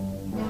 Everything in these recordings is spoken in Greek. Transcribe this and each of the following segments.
Mm-hmm.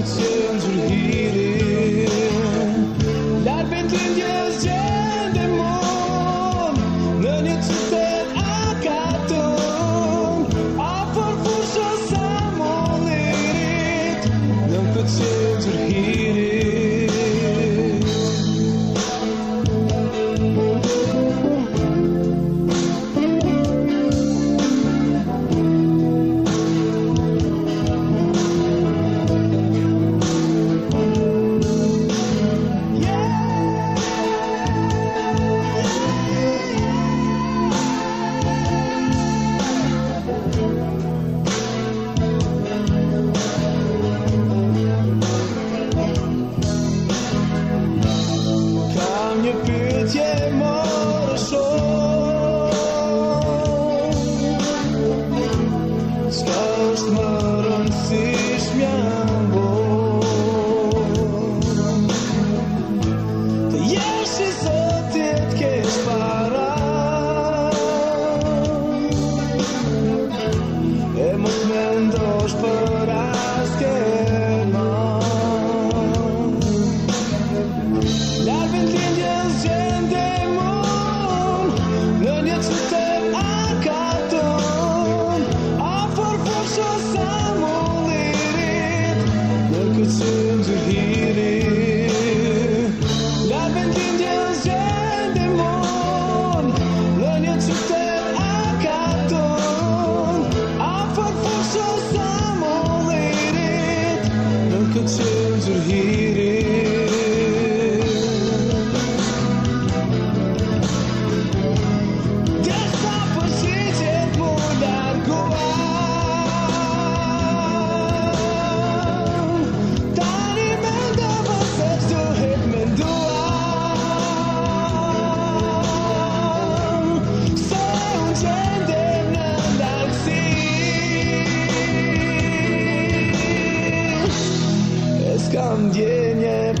could say here. και μόρσο Σκάω στ' Skam gdje